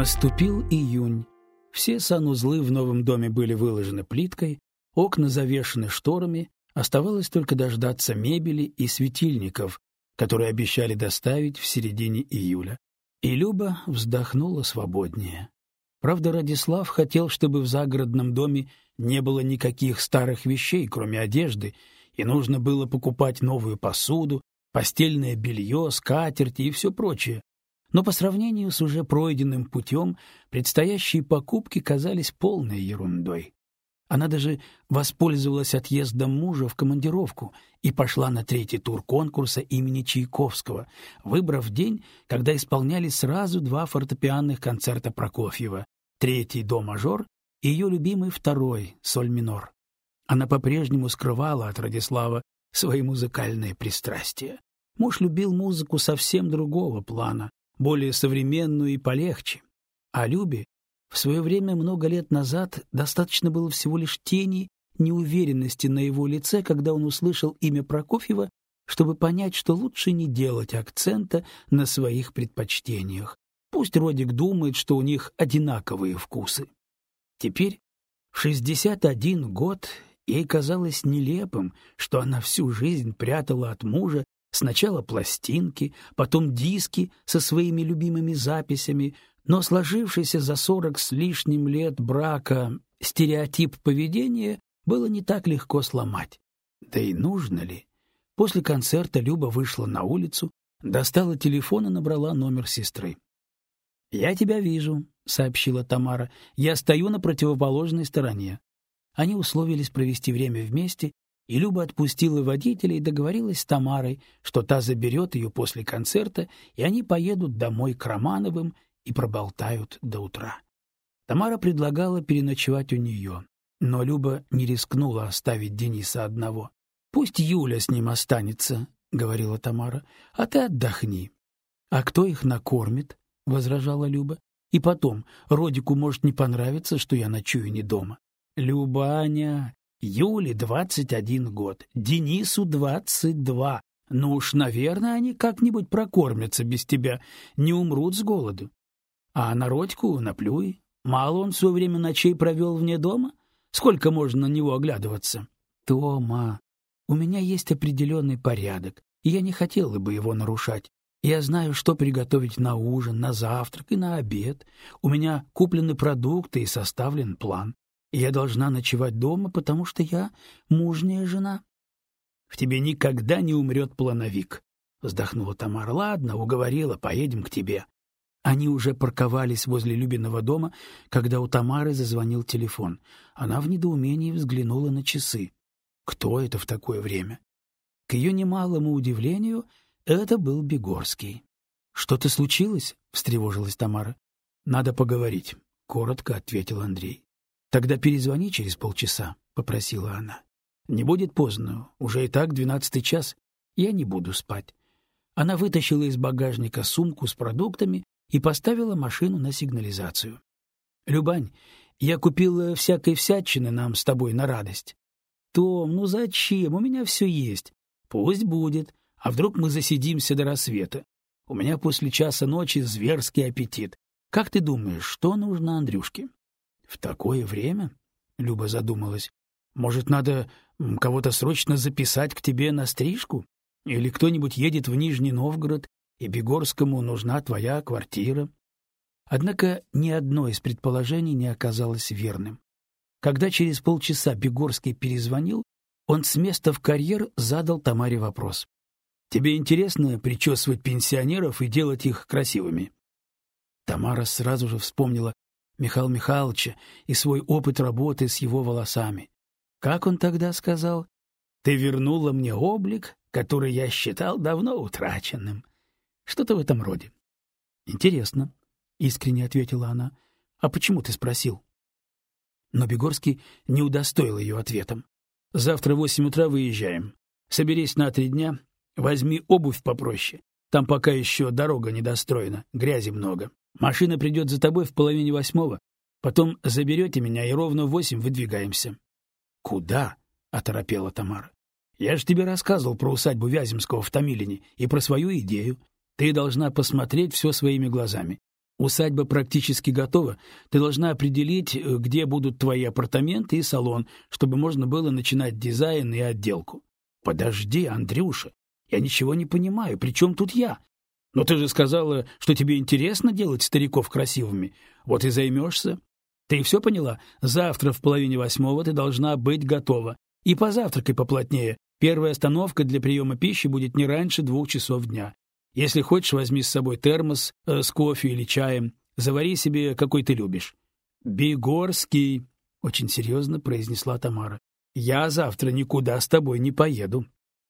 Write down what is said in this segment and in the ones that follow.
Наступил июнь. Все санузлы в новом доме были выложены плиткой, окна завешены шторами, оставалось только дождаться мебели и светильников, которые обещали доставить в середине июля. И Люба вздохнула свободнее. Правда, Радислав хотел, чтобы в загородном доме не было никаких старых вещей, кроме одежды, и нужно было покупать новую посуду, постельное белье, скатерти и все прочее, но по сравнению с уже пройденным путем предстоящие покупки казались полной ерундой. Она даже воспользовалась отъездом мужа в командировку и пошла на третий тур конкурса имени Чайковского, выбрав день, когда исполнялись сразу два фортепианных концерта Прокофьева: третий до мажор и ее любимый второй соль минор. Она по-прежнему скрывала от Радислава свои музыкальные пристрастия. Муж любил музыку совсем другого плана, более современную и полегче. А Любе в свое время много лет назад достаточно было всего лишь тени неуверенности на его лице, когда он услышал имя Прокофьева, чтобы понять, что лучше не делать акцента на своих предпочтениях. Пусть Родик думает, что у них одинаковые вкусы. Теперь, в 61 год, ей казалось нелепым, что она всю жизнь прятала от мужа Сначала пластинки, потом диски со своими любимыми записями, но сложившийся за сорок с лишним лет брака стереотип поведения было не так легко сломать. Да и нужно ли? После концерта Люба вышла на улицу, достала телефон и набрала номер сестры. «Я тебя вижу», — сообщила Тамара. «Я стою на противоположной стороне». Они условились провести время вместе, и Люба отпустила водителя и договорилась с Тамарой, что та заберет ее после концерта, и они поедут домой к Романовым и проболтают до утра. Тамара предлагала переночевать у нее, но Люба не рискнула оставить Дениса одного. «Пусть Юля с ним останется», — говорила Тамара, — «а ты отдохни». «А кто их накормит?» — возражала Люба. «И потом, Родику может не понравиться, что я ночую не дома». «Любаня, Юле двадцать один год, Денису двадцать два. Ну уж, наверное, они как-нибудь прокормятся без тебя, не умрут с голоду. А на Родьку наплюй. Мало он все время ночей провел вне дома? Сколько можно на него оглядываться? Тома, у меня есть определенный порядок, и я не хотела бы его нарушать. Я знаю, что приготовить на ужин, на завтрак и на обед. У меня куплены продукты и составлен план я должна ночевать дома, потому что я мужняя жена. — В тебе никогда не умрет плановик, — вздохнула Тамара. — Ладно, уговорила, поедем к тебе. Они уже парковались возле Любиного дома, когда у Тамары зазвонил телефон. Она в недоумении взглянула на часы. Кто это в такое время? К ее немалому удивлению, это был Бегорский. — Что-то случилось? — встревожилась Тамара. — Надо поговорить, — коротко ответил Андрей. Тогда перезвони через полчаса, попросила она. Не будет поздно, уже и так двенадцатый час. Я не буду спать. Она вытащила из багажника сумку с продуктами и поставила машину на сигнализацию. Любань, я купила всякой всячины нам с тобой на радость. Том, ну зачем? У меня все есть. Пусть будет. А вдруг мы засидимся до рассвета? У меня после часа ночи зверский аппетит. Как ты думаешь, что нужно Андрюшке? В такое время? Люба задумалась. Может, надо кого-то срочно записать к тебе на стрижку? Или кто-нибудь едет в Нижний Новгород, и Бегорскому нужна твоя квартира? Однако ни одно из предположений не оказалось верным. Когда через полчаса Бегорский перезвонил, он с места в карьер задал Тамаре вопрос. «Тебе интересно причесывать пенсионеров и делать их красивыми?» Тамара сразу же вспомнила Михаила Михайловича и свой опыт работы с его волосами. Как он тогда сказал? «Ты вернула мне облик, который я считал давно утраченным». Что-то в этом роде. «Интересно», — искренне ответила она. «А почему ты спросил?» Но Бегорский не удостоил ее ответом. «Завтра в восемь утра выезжаем. Соберись на три дня, возьми обувь попроще. Там пока еще дорога недостроена, грязи много. Машина придет за тобой в половине восьмого, потом заберете меня, и ровно в восемь выдвигаемся». «Куда?» — оторопела Тамара. «Я же тебе рассказывал про усадьбу Вяземского в Томилине и про свою идею. Ты должна посмотреть все своими глазами. Усадьба практически готова. Ты должна определить, э, где будут твои апартаменты и салон, чтобы можно было начинать дизайн и отделку. Подожди, Андрюша, я ничего не понимаю. При чем тут я? Но ты же сказала, что тебе интересно делать стариков красивыми. Вот и займешься. Ты все поняла? Завтра в половине восьмого ты должна быть готова. И позавтракай поплотнее. Первая остановка для приема пищи будет не раньше двух часов дня. Если хочешь, возьми с собой термос э, с кофе или чаем. Завари себе, какой ты любишь. Бегорский, очень серьезно произнесла Тамара. Я завтра никуда с тобой не поеду.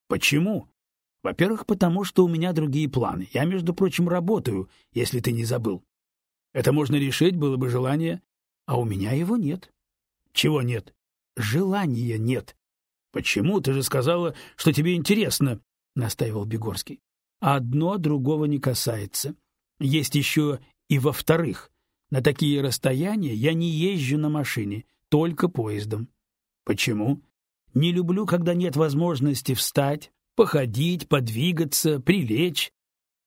Почему? Во-первых, потому что у меня другие планы. Я, между прочим, работаю, если ты не забыл. Это можно решить, было бы желание, а у меня его нет. Чего нет? Желания нет. Почему? Ты же сказала, что тебе интересно, настаивал Бегорский. Одно другого не касается. Есть еще и во-вторых. На такие расстояния я не езжу на машине, только поездом. Почему? Не люблю, когда нет возможности встать, походить, подвигаться, прилечь.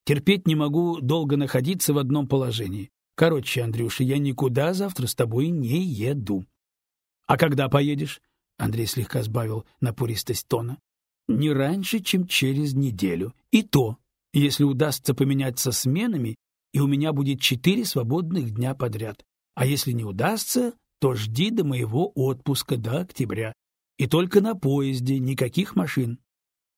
Терпеть не могу долго находиться в одном положении. Короче, Андрюша, я никуда завтра с тобой не еду. А когда поедешь? Андрей слегка сбавил напористость тона. Не раньше, чем через неделю. И то, если удастся поменяться сменами, и у меня будет четыре свободных дня подряд. А если не удастся, то жди до моего отпуска до октября. И только на поезде, никаких машин.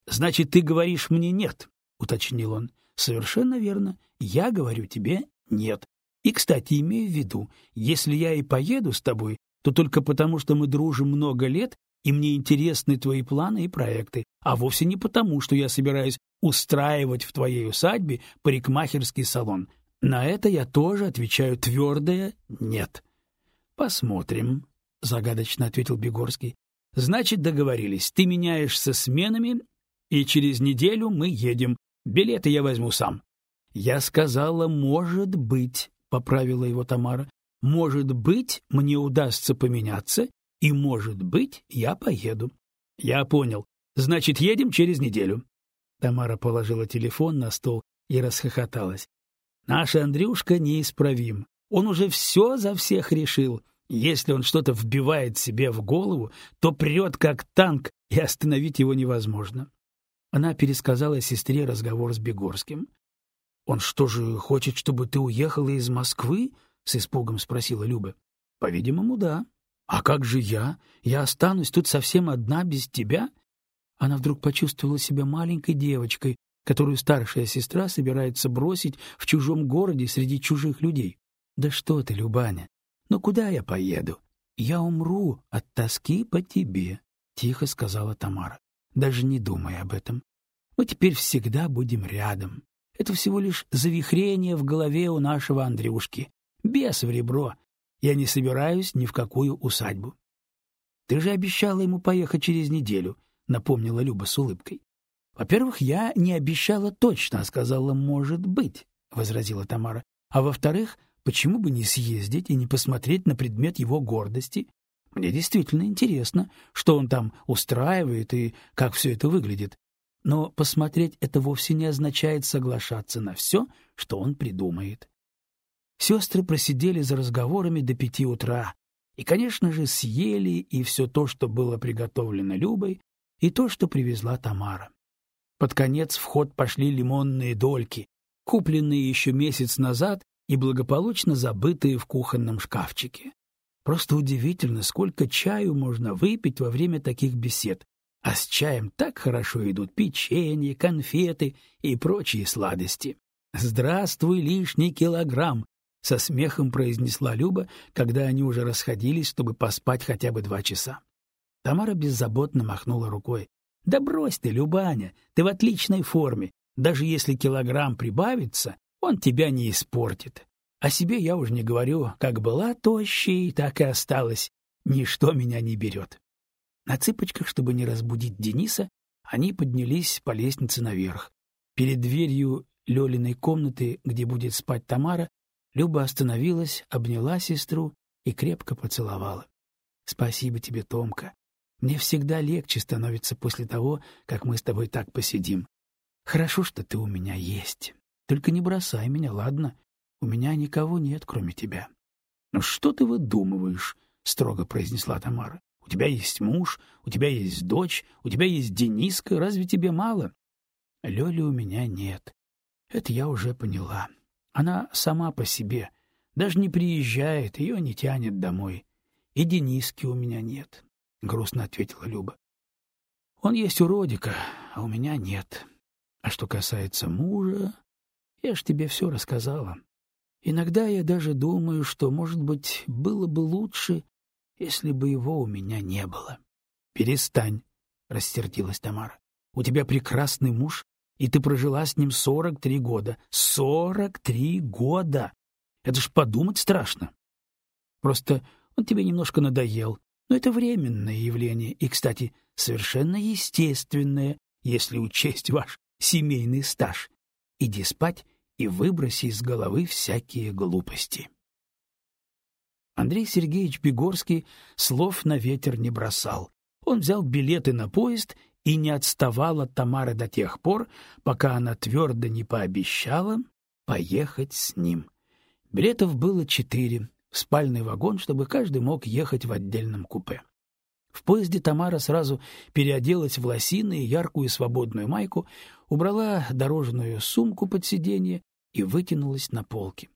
Значит, ты говоришь мне нет, уточнил он. Совершенно верно. Я говорю тебе нет. И, кстати, имей в виду, если я и поеду с тобой, то только потому, что мы дружим много лет, и мне интересны твои планы и проекты, а вовсе не потому, что я собираюсь устраивать в твоей усадьбе парикмахерский салон. На это я тоже отвечаю твердое «нет». «Посмотрим», — загадочно ответил Бегорский. «Значит, договорились. Ты меняешься сменами, и через неделю мы едем. Билеты я возьму сам». «Я сказала, может быть», — поправила его Тамара. «Может быть, мне удастся поменяться, и, может быть, я поеду». «Я понял. Значит, едем через неделю». Тамара положила телефон на стол и расхохоталась. Наш Андрюшка неисправим. Он уже все за всех решил. Если он что-то вбивает себе в голову, то прет как танк, и остановить его невозможно. Она пересказала сестре разговор с Бегорским. Он что же хочет, чтобы ты уехала из Москвы? с испугом спросила Люба. По-видимому, да. А как же я? Я останусь тут совсем одна без тебя? Она вдруг почувствовала себя маленькой девочкой, которую старшая сестра собирается бросить в чужом городе среди чужих людей. Да что ты, Любаня? Ну куда я поеду? Я умру от тоски по тебе, тихо сказала Тамара. Даже не думай об этом. Мы теперь всегда будем рядом. Это всего лишь завихрение в голове у нашего Андрюшки. Бес в ребро. Я не собираюсь ни в какую усадьбу. Ты же обещала ему поехать через неделю, напомнила Люба с улыбкой. Во-первых, я не обещала точно, а сказала может быть, возразила Тамара. А во-вторых, почему бы не съездить и не посмотреть на предмет его гордости? Мне действительно интересно, что он там устраивает и как все это выглядит. Но посмотреть это вовсе не означает соглашаться на все, что он придумает. Сестры просидели за разговорами до пяти утра, и, конечно же, съели и все то, что было приготовлено Любой, и то, что привезла Тамара. Под конец в ход пошли лимонные дольки, купленные еще месяц назад и благополучно забытые в кухонном шкафчике. Просто удивительно, сколько чаю можно выпить во время таких бесед. А с чаем так хорошо идут печенье, конфеты и прочие сладости. «Здравствуй, лишний килограмм!» — со смехом произнесла Люба, когда они уже расходились, чтобы поспать хотя бы два часа. Тамара беззаботно махнула рукой. Да брось ты, Любаня, ты в отличной форме. Даже если килограмм прибавится, он тебя не испортит. О себе я уж не говорю, как была тощей, так и осталась. Ничто меня не берет. На цыпочках, чтобы не разбудить Дениса, они поднялись по лестнице наверх. Перед дверью Лёлиной комнаты, где будет спать Тамара, Люба остановилась, обняла сестру и крепко поцеловала. — Спасибо тебе, Томка. Мне всегда легче становится после того, как мы с тобой так посидим. Хорошо, что ты у меня есть. Только не бросай меня, ладно? У меня никого нет, кроме тебя. Ну что ты выдумываешь? строго произнесла Тамара. У тебя есть муж, у тебя есть дочь, у тебя есть Дениска, разве тебе мало? Лёли у меня нет. Это я уже поняла. Она сама по себе, даже не приезжает, ее не тянет домой. И Дениски у меня нет, грустно ответила Люба. Он есть у Родика, а у меня нет. А что касается мужа, я ж тебе все рассказала. Иногда я даже думаю, что, может быть, было бы лучше, если бы его у меня не было. Перестань, рассердилась Тамара. У тебя прекрасный муж, и ты прожила с ним сорок три года. Сорок три года! Это ж подумать страшно. Просто он тебе немножко надоел, но это временное явление и, кстати, совершенно естественное, если учесть ваш семейный стаж. Иди спать и выброси из головы всякие глупости. Андрей Сергеевич Бегорский слов на ветер не бросал. Он взял билеты на поезд и не отставал от Тамары до тех пор, пока она твердо не пообещала поехать с ним. Билетов было четыре, в спальный вагон, чтобы каждый мог ехать в отдельном купе. В поезде Тамара сразу переоделась в лосины и яркую свободную майку, убрала дорожную сумку под сиденье и вытянулась на полке.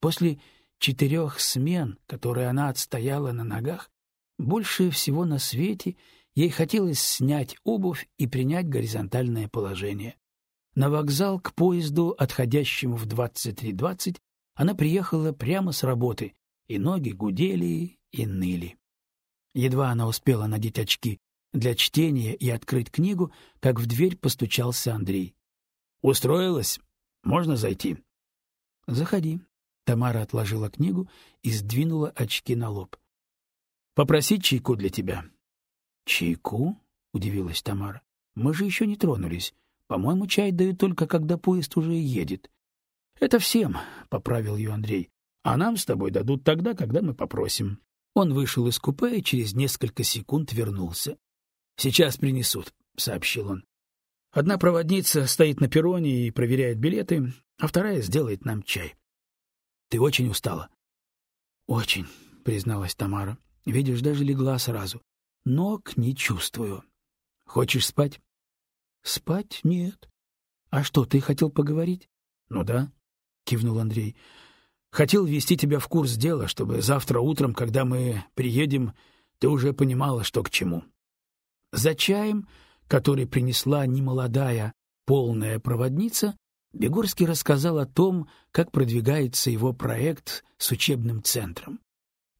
После четырех смен, которые она отстояла на ногах, больше всего на свете ей хотелось снять обувь и принять горизонтальное положение. На вокзал к поезду, отходящему в 23.20, она приехала прямо с работы, и ноги гудели и ныли. Едва она успела надеть очки для чтения и открыть книгу, как в дверь постучался Андрей. «Устроилась? Можно зайти?» «Заходи». Тамара отложила книгу и сдвинула очки на лоб. «Попросить чайку для тебя». «Чайку?» — удивилась Тамара. «Мы же еще не тронулись. По-моему, чай дают только, когда поезд уже едет». «Это всем», — поправил ее Андрей. «А нам с тобой дадут тогда, когда мы попросим». Он вышел из купе и через несколько секунд вернулся. «Сейчас принесут», — сообщил он. «Одна проводница стоит на перроне и проверяет билеты, а вторая сделает нам чай. Ты очень устала?» «Очень», — призналась Тамара. «Видишь, даже легла сразу. Ног не чувствую. Хочешь спать?» «Спать? Нет. А что, ты хотел поговорить?» «Ну да», — кивнул Андрей. Хотел ввести тебя в курс дела, чтобы завтра утром, когда мы приедем, ты уже понимала, что к чему. За чаем, который принесла немолодая, полная проводница, Бегорский рассказал о том, как продвигается его проект с учебным центром.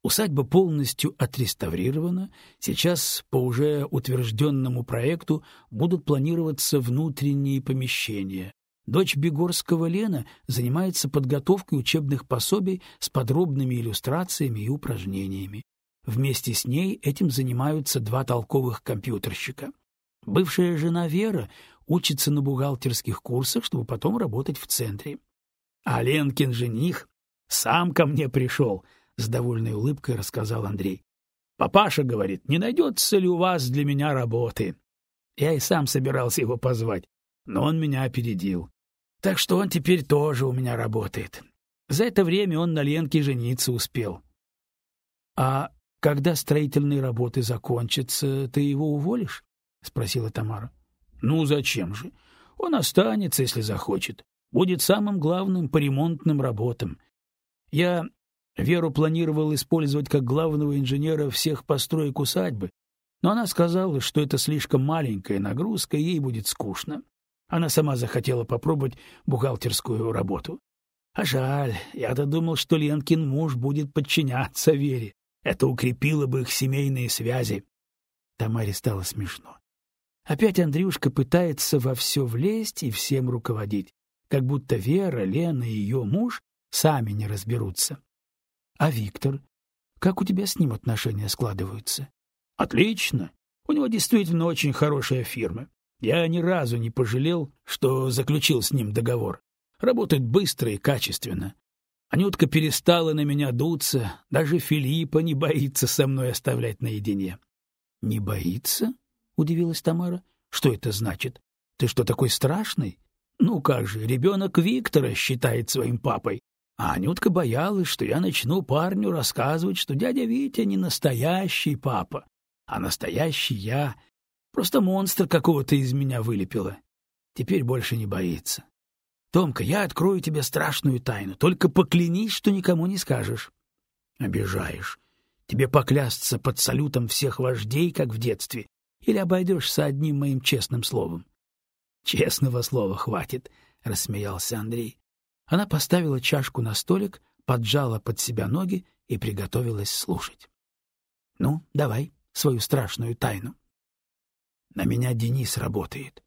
Усадьба полностью отреставрирована, сейчас по уже утвержденному проекту будут планироваться внутренние помещения, Дочь Бегорского Лена занимается подготовкой учебных пособий с подробными иллюстрациями и упражнениями. Вместе с ней этим занимаются два толковых компьютерщика. Бывшая жена Вера учится на бухгалтерских курсах, чтобы потом работать в центре. А Ленкин жених сам ко мне пришел, — с довольной улыбкой рассказал Андрей. Папаша говорит, не найдется ли у вас для меня работы? Я и сам собирался его позвать, но он меня опередил. Так что он теперь тоже у меня работает. За это время он на Ленке жениться успел. — А когда строительные работы закончатся, ты его уволишь? — спросила Тамара. — Ну, зачем же? Он останется, если захочет. Будет самым главным по ремонтным работам. Я Веру планировал использовать как главного инженера всех построек усадьбы, но она сказала, что это слишком маленькая нагрузка, и ей будет скучно. Она сама захотела попробовать бухгалтерскую работу. А жаль, я-то думал, что Ленкин муж будет подчиняться Вере. Это укрепило бы их семейные связи. Тамаре стало смешно. Опять Андрюшка пытается во все влезть и всем руководить, как будто Вера, Лена и ее муж сами не разберутся. А Виктор? Как у тебя с ним отношения складываются? Отлично. У него действительно очень хорошая фирма. Я ни разу не пожалел, что заключил с ним договор. Работает быстро и качественно. Анютка перестала на меня дуться, даже Филиппа не боится со мной оставлять наедине. — Не боится? — удивилась Тамара. — Что это значит? Ты что, такой страшный? Ну как же, ребенок Виктора считает своим папой. А Анютка боялась, что я начну парню рассказывать, что дядя Витя не настоящий папа, а настоящий я. Просто монстр какого-то из меня вылепила. Теперь больше не боится. Томка, я открою тебе страшную тайну, только поклянись, что никому не скажешь. Обижаешь. Тебе поклясться под салютом всех вождей, как в детстве, или обойдешься одним моим честным словом? Честного слова хватит, рассмеялся Андрей. Она поставила чашку на столик, поджала под себя ноги и приготовилась слушать. Ну, давай свою страшную тайну. На меня Денис работает.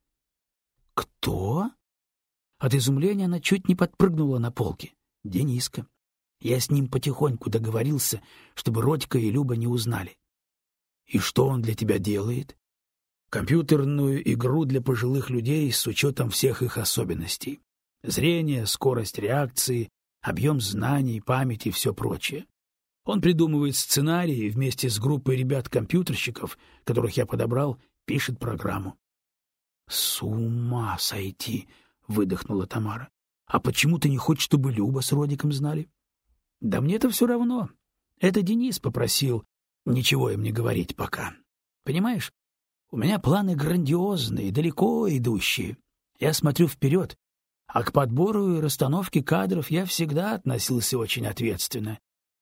Кто? От изумления она чуть не подпрыгнула на полке. Дениска. Я с ним потихоньку договорился, чтобы Родька и Люба не узнали. И что он для тебя делает? Компьютерную игру для пожилых людей с учетом всех их особенностей. Зрение, скорость реакции, объем знаний, памяти и все прочее. Он придумывает сценарии вместе с группой ребят-компьютерщиков, которых я подобрал, пишет программу. — С ума сойти! — выдохнула Тамара. — А почему ты не хочешь, чтобы Люба с Родиком знали? — Да мне-то все равно. Это Денис попросил ничего им не говорить пока. Понимаешь, у меня планы грандиозные, далеко идущие. Я смотрю вперед, а к подбору и расстановке кадров я всегда относился очень ответственно.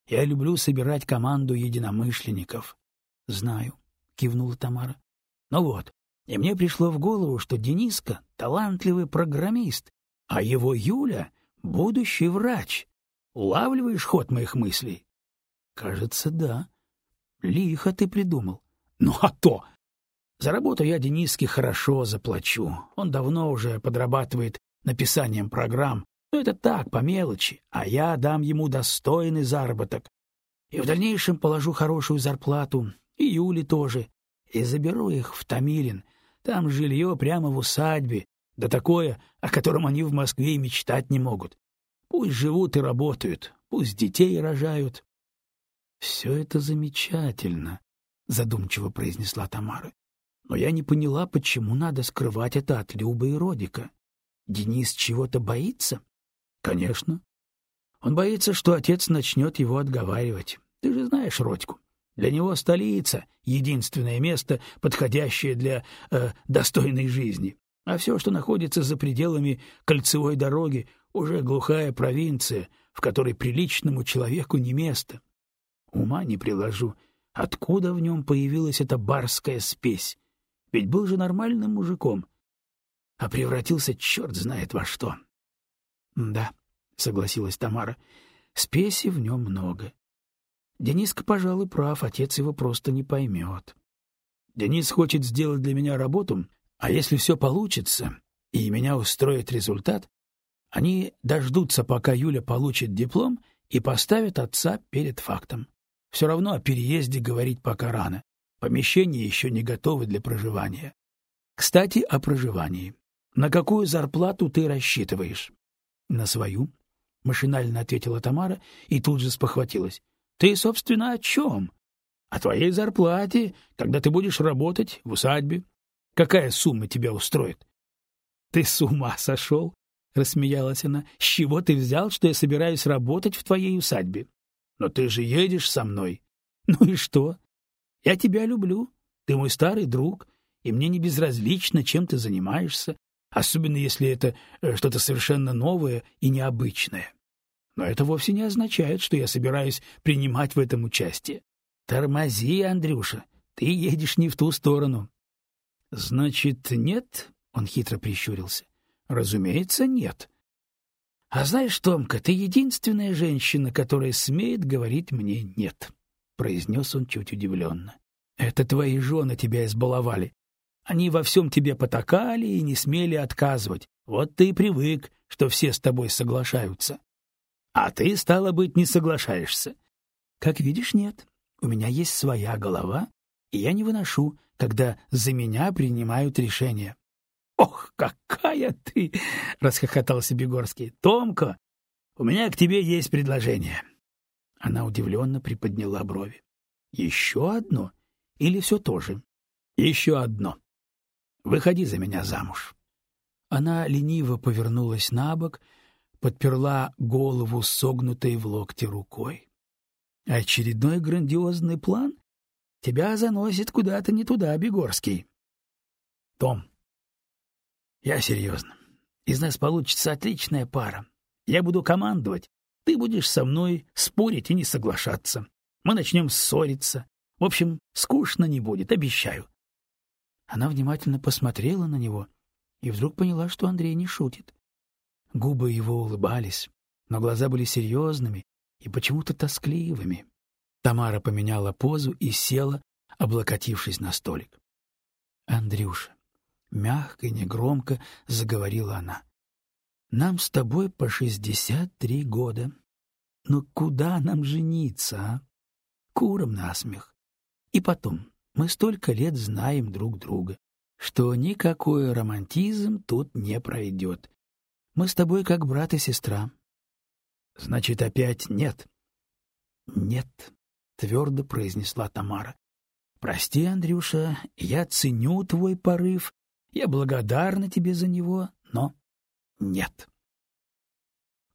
Я люблю собирать команду единомышленников. — Знаю, — кивнула Тамара. — Ну вот, и мне пришло в голову, что Дениска — талантливый программист, а его Юля — будущий врач. Улавливаешь ход моих мыслей? — Кажется, да. — Лихо ты придумал. — Ну а то! За работу я Дениске хорошо заплачу. Он давно уже подрабатывает написанием программ, но это так, по мелочи, а я дам ему достойный заработок. И в дальнейшем положу хорошую зарплату, и Юле тоже, и заберу их в Тамилин. Там жилье прямо в усадьбе, да такое, о котором они в Москве и мечтать не могут. Пусть живут и работают, пусть детей рожают. — Все это замечательно, — задумчиво произнесла Тамара. — Но я не поняла, почему надо скрывать это от Любы и Родика. Денис чего-то боится? Конечно. Он боится, что отец начнет его отговаривать. Ты же знаешь Родьку. Для него столица — единственное место, подходящее для э, достойной жизни. А все, что находится за пределами кольцевой дороги, уже глухая провинция, в которой приличному человеку не место. Ума не приложу, откуда в нем появилась эта барская спесь. Ведь был же нормальным мужиком, а превратился черт знает во что. — Да, — согласилась Тамара, — спеси в нем много. Дениска, пожалуй, прав, отец его просто не поймет. Денис хочет сделать для меня работу, а если все получится, и меня устроит результат, они дождутся, пока Юля получит диплом, и поставят отца перед фактом. Все равно о переезде говорить пока рано. Помещения еще не готовы для проживания. Кстати, о проживании. На какую зарплату ты рассчитываешь? На свою, машинально ответила Тамара и тут же спохватилась. Ты, собственно, о чем? О твоей зарплате, когда ты будешь работать в усадьбе. Какая сумма тебя устроит? Ты с ума сошел? рассмеялась она. С чего ты взял, что я собираюсь работать в твоей усадьбе? Но ты же едешь со мной. Ну и что? Я тебя люблю. Ты мой старый друг, и мне не безразлично, чем ты занимаешься особенно если это э, что-то совершенно новое и необычное. Но это вовсе не означает, что я собираюсь принимать в этом участие. Тормози, Андрюша, ты едешь не в ту сторону. Значит, нет? Он хитро прищурился. Разумеется, нет. А знаешь, Томка, ты единственная женщина, которая смеет говорить мне нет, произнес он чуть удивленно. Это твои жены тебя избаловали. Они во всем тебе потакали и не смели отказывать. Вот ты и привык, что все с тобой соглашаются. А ты, стало быть, не соглашаешься. Как видишь, нет. У меня есть своя голова, и я не выношу, когда за меня принимают решения. — Ох, какая ты! — расхохотался Бегорский. — Томка, у меня к тебе есть предложение. Она удивленно приподняла брови. — Еще одно? Или все то же? — Еще одно. Выходи за меня замуж. Она лениво повернулась на бок, подперла голову согнутой в локте рукой. Очередной грандиозный план? Тебя заносит куда-то не туда, Бегорский. Том, я серьезно. Из нас получится отличная пара. Я буду командовать, ты будешь со мной спорить и не соглашаться. Мы начнем ссориться. В общем, скучно не будет, обещаю. Она внимательно посмотрела на него и вдруг поняла, что Андрей не шутит. Губы его улыбались, но глаза были серьезными и почему-то тоскливыми. Тамара поменяла позу и села, облокотившись на столик. «Андрюша», — мягко и негромко заговорила она, — «нам с тобой по шестьдесят три года. Но куда нам жениться, а? Куром насмех. И потом, мы столько лет знаем друг друга, что никакой романтизм тут не пройдет. Мы с тобой как брат и сестра. Значит, опять нет. Нет, твердо произнесла Тамара. Прости, Андрюша, я ценю твой порыв, я благодарна тебе за него, но нет.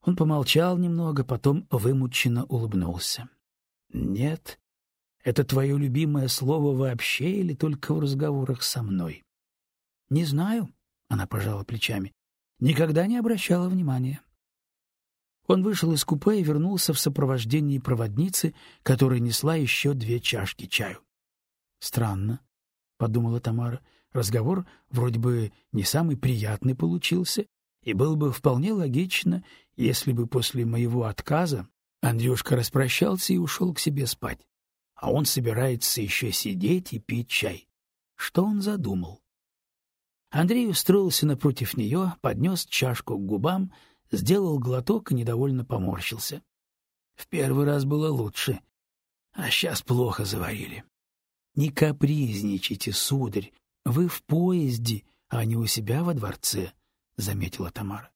Он помолчал немного, потом вымученно улыбнулся. Нет, это твое любимое слово вообще или только в разговорах со мной? Не знаю, она пожала плечами. Никогда не обращала внимания. Он вышел из купе и вернулся в сопровождении проводницы, которая несла еще две чашки чаю. Странно, подумала Тамара. Разговор вроде бы не самый приятный получился, и было бы вполне логично, если бы после моего отказа Андрюшка распрощался и ушел к себе спать а он собирается еще сидеть и пить чай. Что он задумал? Андрей устроился напротив нее, поднес чашку к губам, сделал глоток и недовольно поморщился. В первый раз было лучше, а сейчас плохо заварили. Не капризничайте, сударь, вы в поезде, а не у себя во дворце, — заметила Тамара.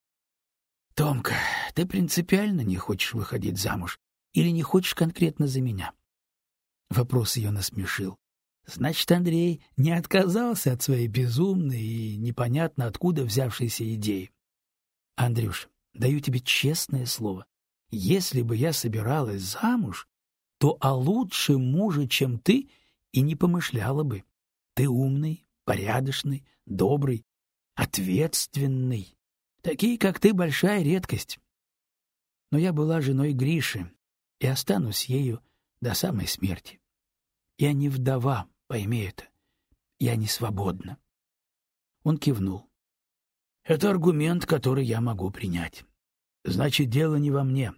— Томка, ты принципиально не хочешь выходить замуж или не хочешь конкретно за меня? — Вопрос ее насмешил. Значит, Андрей не отказался от своей безумной и непонятно откуда взявшейся идеи. Андрюш, даю тебе честное слово. Если бы я собиралась замуж, то о лучшем муже, чем ты, и не помышляла бы. Ты умный, порядочный, добрый, ответственный. Такие, как ты, большая редкость. Но я была женой Гриши и останусь ею до самой смерти. Я не вдова, пойми это. Я не свободна. Он кивнул. Это аргумент, который я могу принять. Значит, дело не во мне.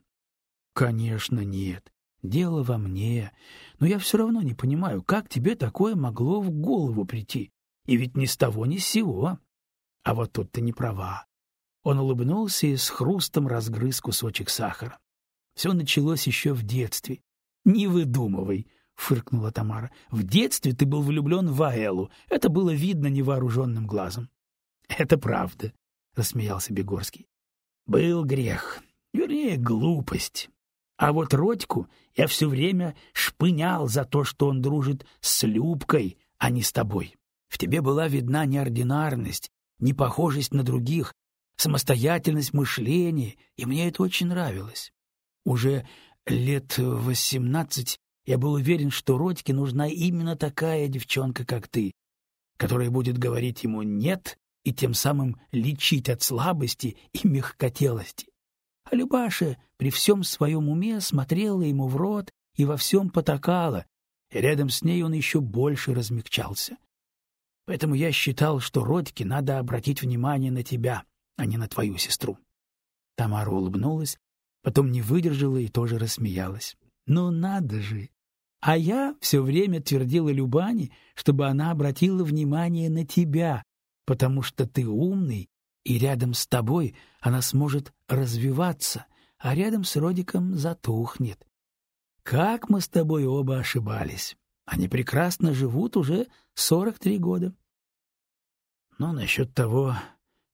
Конечно, нет. Дело во мне. Но я все равно не понимаю, как тебе такое могло в голову прийти. И ведь ни с того, ни с сего. А вот тут ты не права. Он улыбнулся и с хрустом разгрыз кусочек сахара. Все началось еще в детстве. Не выдумывай, фыркнула Тамара. В детстве ты был влюблен в Аэлу. Это было видно невооруженным глазом. Это правда, рассмеялся Бегорский. Был грех, вернее, глупость. А вот Родьку я все время шпынял за то, что он дружит с Любкой, а не с тобой. В тебе была видна неординарность, непохожесть на других, самостоятельность мышления, и мне это очень нравилось. Уже Лет восемнадцать я был уверен, что Родьке нужна именно такая девчонка, как ты, которая будет говорить ему «нет» и тем самым лечить от слабости и мягкотелости. А Любаша при всем своем уме смотрела ему в рот и во всем потакала, и рядом с ней он еще больше размягчался. Поэтому я считал, что Родьке надо обратить внимание на тебя, а не на твою сестру. Тамара улыбнулась Потом не выдержала и тоже рассмеялась. «Ну надо же!» А я все время твердила Любани, чтобы она обратила внимание на тебя, потому что ты умный, и рядом с тобой она сможет развиваться, а рядом с Родиком затухнет. Как мы с тобой оба ошибались. Они прекрасно живут уже сорок три года. Но насчет того,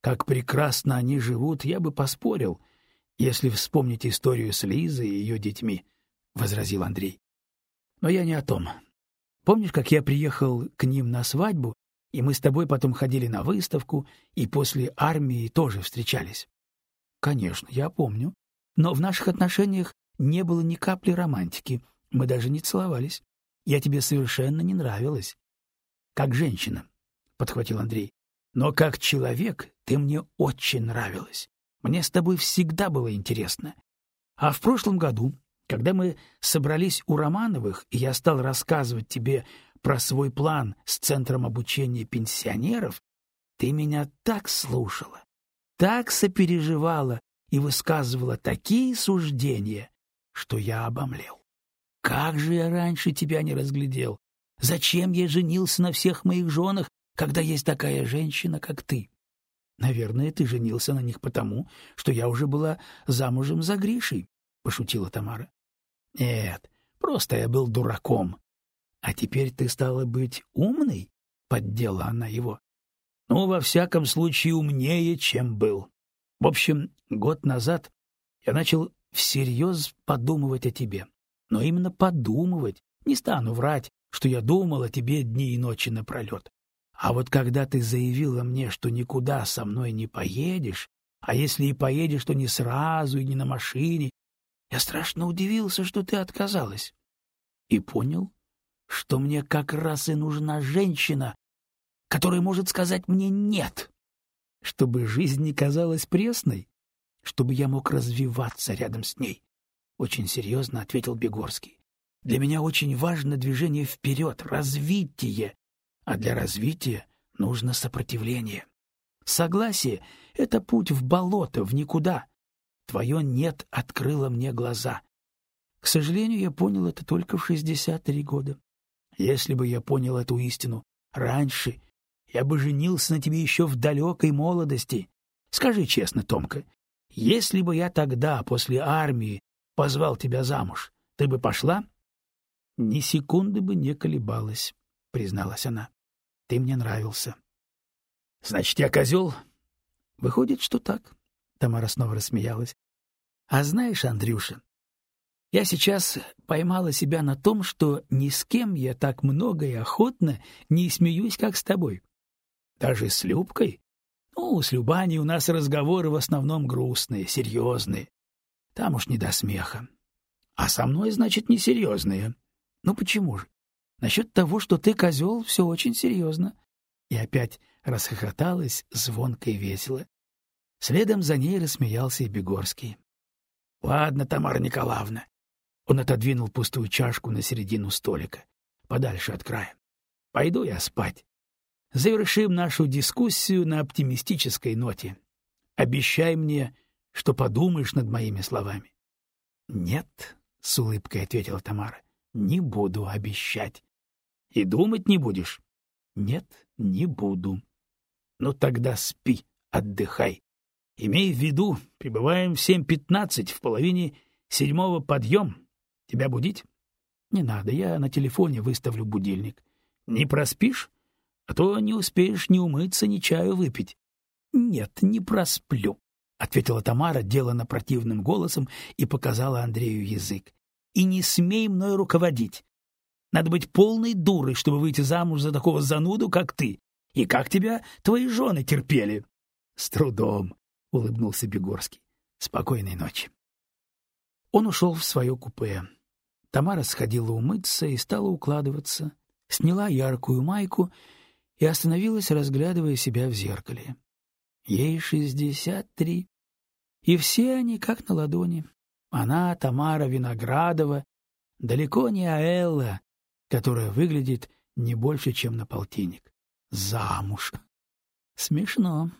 как прекрасно они живут, я бы поспорил — если вспомнить историю с Лизой и ее детьми, — возразил Андрей. Но я не о том. Помнишь, как я приехал к ним на свадьбу, и мы с тобой потом ходили на выставку, и после армии тоже встречались? Конечно, я помню. Но в наших отношениях не было ни капли романтики. Мы даже не целовались. Я тебе совершенно не нравилась. Как женщина, подхватил Андрей. Но как человек ты мне очень нравилась. Мне с тобой всегда было интересно. А в прошлом году, когда мы собрались у Романовых, и я стал рассказывать тебе про свой план с центром обучения пенсионеров, ты меня так слушала, так сопереживала и высказывала такие суждения, что я обомлел. Как же я раньше тебя не разглядел? Зачем я женился на всех моих женах, когда есть такая женщина, как ты? Наверное, ты женился на них потому, что я уже была замужем за Гришей, пошутила Тамара. Нет, просто я был дураком. А теперь ты стала быть умной, поддела она его. Ну, во всяком случае, умнее, чем был. В общем, год назад я начал всерьез подумывать о тебе. Но именно подумывать, не стану врать, что я думал о тебе дни и ночи напролет. А вот когда ты заявила мне, что никуда со мной не поедешь, а если и поедешь, то не сразу и не на машине, я страшно удивился, что ты отказалась. И понял, что мне как раз и нужна женщина, которая может сказать мне «нет», чтобы жизнь не казалась пресной, чтобы я мог развиваться рядом с ней. Очень серьезно ответил Бегорский. Для меня очень важно движение вперед, развитие, а для развития нужно сопротивление. Согласие — это путь в болото, в никуда. Твое «нет» открыло мне глаза. К сожалению, я понял это только в 63 года. Если бы я понял эту истину раньше, я бы женился на тебе еще в далекой молодости. Скажи честно, Томка, если бы я тогда, после армии, позвал тебя замуж, ты бы пошла? Ни секунды бы не колебалась, призналась она. Ты мне нравился. Значит, я козел? Выходит, что так. Тамара снова рассмеялась. А знаешь, Андрюша, я сейчас поймала себя на том, что ни с кем я так много и охотно не смеюсь, как с тобой. Даже с Любкой? Ну, с Любаней у нас разговоры в основном грустные, серьезные. Там уж не до смеха. А со мной, значит, несерьезные. Ну почему же? Насчет того, что ты козел, все очень серьезно. И опять расхохоталась звонко и весело. Следом за ней рассмеялся и Бегорский. — Ладно, Тамара Николаевна. Он отодвинул пустую чашку на середину столика, подальше от края. — Пойду я спать. Завершим нашу дискуссию на оптимистической ноте. Обещай мне, что подумаешь над моими словами. — Нет, — с улыбкой ответила Тамара, — не буду обещать. — И думать не будешь? — Нет, не буду. — Ну тогда спи, отдыхай. Имей в виду, прибываем в семь пятнадцать, в половине седьмого подъем. Тебя будить? — Не надо, я на телефоне выставлю будильник. — Не проспишь? а то не успеешь ни умыться, ни чаю выпить. — Нет, не просплю, — ответила Тамара, делано противным голосом, и показала Андрею язык. — И не смей мной руководить. Надо быть полной дурой, чтобы выйти замуж за такого зануду, как ты. И как тебя твои жены терпели? — С трудом, — улыбнулся Бегорский. — Спокойной ночи. Он ушел в свое купе. Тамара сходила умыться и стала укладываться, сняла яркую майку и остановилась, разглядывая себя в зеркале. Ей шестьдесят три, и все они как на ладони. Она, Тамара Виноградова, далеко не Аэлла, которая выглядит не больше, чем на полтинник. Замуж. Смешно.